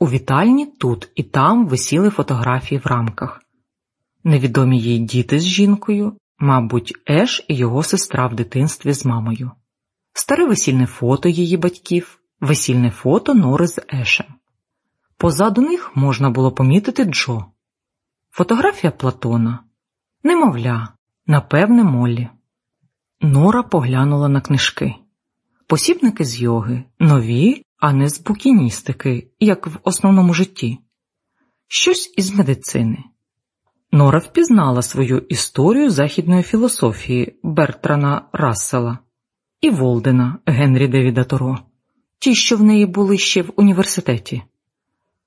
У вітальні тут і там висіли фотографії в рамках. Невідомі їй діти з жінкою, мабуть, Еш і його сестра в дитинстві з мамою, старе весільне фото її батьків, весільне фото Нори з Ешем. Позаду них можна було помітити Джо, фотографія Платона, немовля, напевне, Моллі. Нора поглянула на книжки, посібники з йоги, нові, а не з букіністики, як в основному житті, щось із медицини. Нора впізнала свою історію західної філософії Бертрана Рассела і Волдена Генрі Девіда Торо, ті, що в неї були ще в університеті.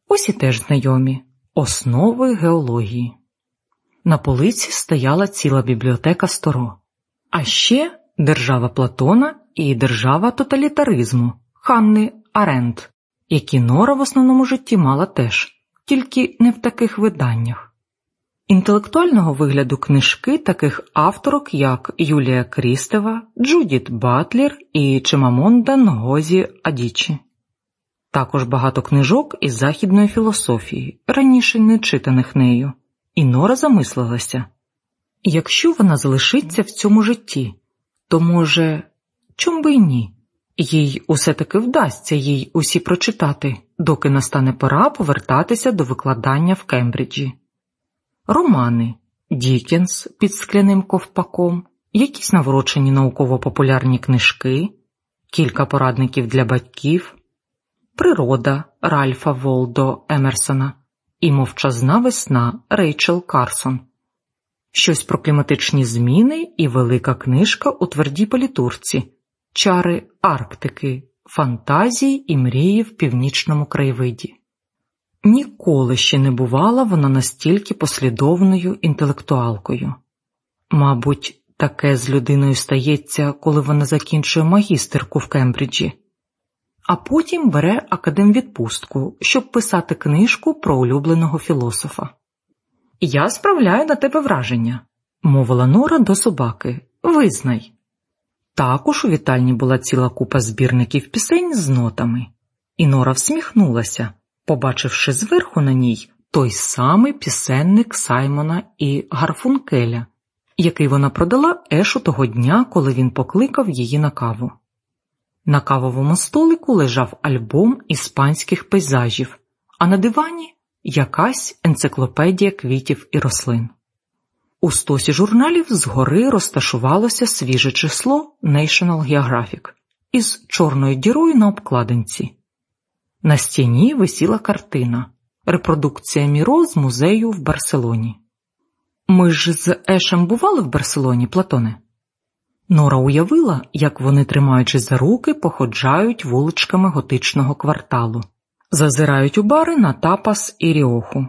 Ось і теж знайомі основи геології. На полиці стояла ціла бібліотека Сторо, а ще держава Платона і держава тоталітаризму Ханни Аренд, які Нора в основному житті мала теж, тільки не в таких виданнях. Інтелектуального вигляду книжки таких авторок, як Юлія Крістева, Джудіт Батлер і Чимамонда Нгозі Адічі. Також багато книжок із західної філософії, раніше не читаних нею, і Нора замислилася якщо вона залишиться в цьому житті, то, може, чом би й ні, їй усе таки вдасться їй усі прочитати, доки настане пора повертатися до викладання в Кембриджі. Романи Дікенса під скляним ковпаком, якісь наврочені науково-популярні книжки, кілька порадників для батьків, Природа Ральфа Волдо Емерсона і Мовчазна весна Рейчел Карсон, щось про кліматичні зміни і велика книжка у твердій політурці, чари Арктики, фантазії і мрії в північному краєвиді. Ніколи ще не бувала вона настільки послідовною інтелектуалкою. Мабуть, таке з людиною стається, коли вона закінчує магістерку в Кембриджі, а потім бере академвідпустку, щоб писати книжку про улюбленого філософа. Я справляю на тебе враження, мовила Нора до собаки. Визнай. Також у вітальні була ціла купа збірників пісень з нотами, і Нора всміхнулася побачивши зверху на ній той самий пісенник Саймона і Гарфункеля, який вона продала Ешу того дня, коли він покликав її на каву. На кавовому столику лежав альбом іспанських пейзажів, а на дивані якась енциклопедія квітів і рослин. У стосі журналів згори розташувалося свіже число National Geographic із чорною дірою на обкладинці. На стіні висіла картина, репродукція Міро з музею в Барселоні. Ми ж з Ешем бували в Барселоні, Платоне. Нора уявила, як вони, тримаючись за руки, походжають вуличками готичного кварталу, зазирають у бари на тапас і ріоху.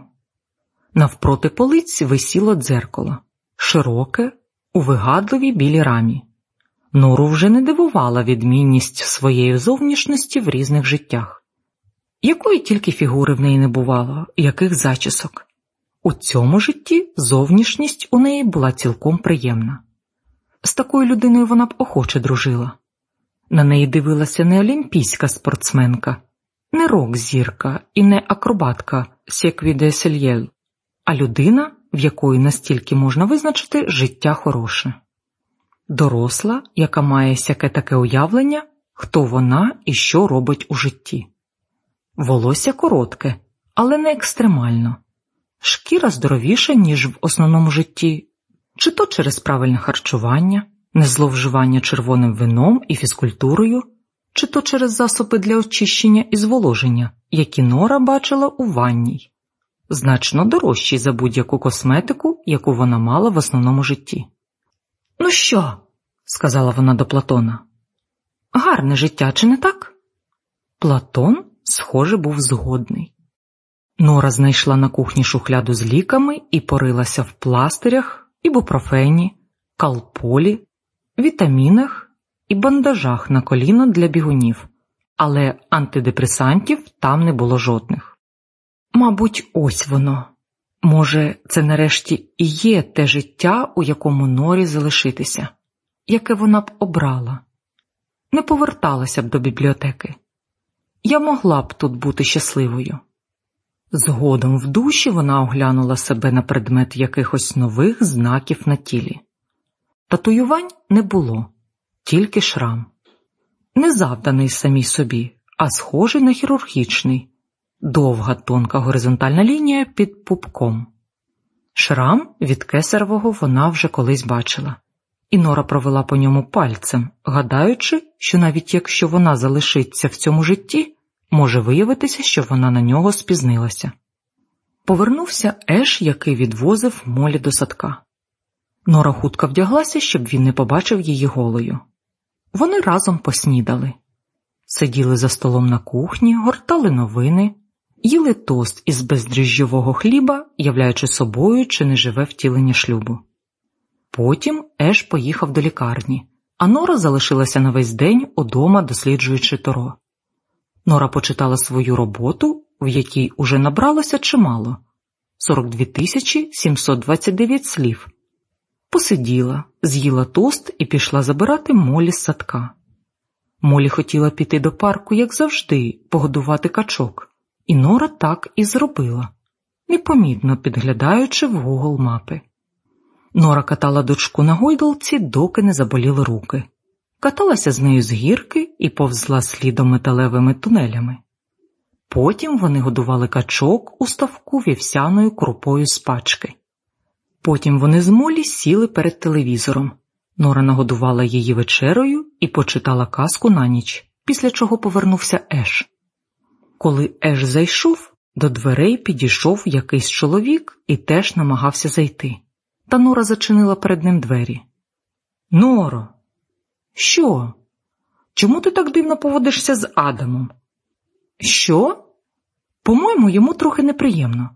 Навпроти полиць висіло дзеркало, широке, у вигадливій білій рамі. Нору вже не дивувала відмінність своєї зовнішності в різних життях якої тільки фігури в неї не бувало, яких зачісок. У цьому житті зовнішність у неї була цілком приємна. З такою людиною вона б охоче дружила. На неї дивилася не олімпійська спортсменка, не рок-зірка і не акробатка Секвіде Сельєл, а людина, в якої настільки можна визначити життя хороше, доросла, яка має сяке таке уявлення, хто вона і що робить у житті. Волосся коротке, але не екстремально, шкіра здоровіша, ніж в основному житті, чи то через правильне харчування, незловживання червоним вином і фізкультурою, чи то через засоби для очищення і зволоження, які Нора бачила у ванній, значно дорожчі за будь-яку косметику, яку вона мала в основному житті. Ну що? сказала вона до Платона. Гарне життя, чи не так? Платон схоже, був згодний. Нора знайшла на кухні шухляду з ліками і порилася в пластирях, ібупрофені, калполі, вітамінах і бандажах на коліно для бігунів, але антидепресантів там не було жодних. Мабуть, ось воно. Може, це нарешті і є те життя, у якому норі залишитися, яке вона б обрала, не поверталася б до бібліотеки. Я могла б тут бути щасливою. Згодом в душі вона оглянула себе на предмет якихось нових знаків на тілі. Татуювань не було, тільки шрам. Не завданий самій собі, а схожий на хірургічний, довга тонка горизонтальна лінія під пупком. Шрам від кесарового вона вже колись бачила, і Нора провела по ньому пальцем, гадаючи, що навіть якщо вона залишиться в цьому житті, може виявитися, що вона на нього спізнилася. Повернувся Еш, який відвозив молі до садка. Нора хутко вдяглася, щоб він не побачив її голою. Вони разом поснідали, сиділи за столом на кухні, гортали новини, їли тост із бездріжджового хліба, являючи собою чи не живе втілення шлюбу. Потім Еш поїхав до лікарні, а Нора залишилася на весь день удома, досліджуючи торо. Нора почитала свою роботу, в якій уже набралося чимало 42 тисячі 729 слів. Посиділа, з'їла тост і пішла забирати Молі з садка. Молі хотіла піти до парку, як завжди, погодувати качок, і Нора так і зробила, непомітно підглядаючи в Google мапи. Нора катала дочку на гойдалці, доки не заболіли руки, каталася з нею з гірки і повзла слідом металевими тунелями. Потім вони годували качок у ставку вівсяною крупою з пачки. Потім вони з Молі сіли перед телевізором. Нора нагодувала її вечерою і почитала казку на ніч, після чого повернувся Еш. Коли Еш зайшов, до дверей підійшов якийсь чоловік і теж намагався зайти. Та Нора зачинила перед ним двері. Норо, що? Чому ти так дивно поводишся з Адамом? Що? По-моєму, йому трохи неприємно.